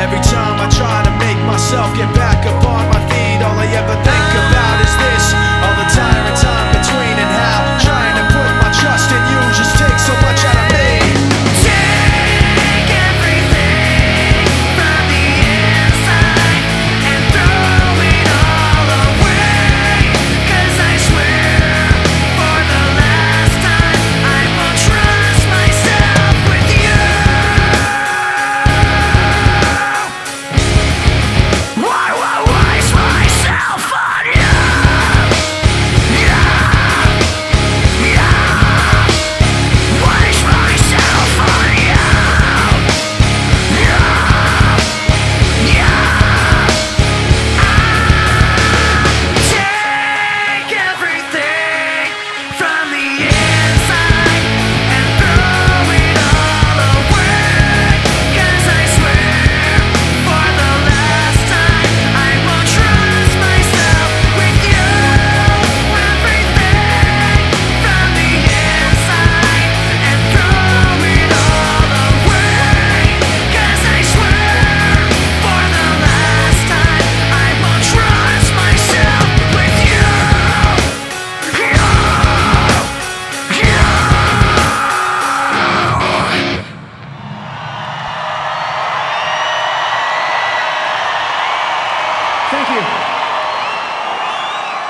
Every time I try to make myself get back up on my feet, all I ever think.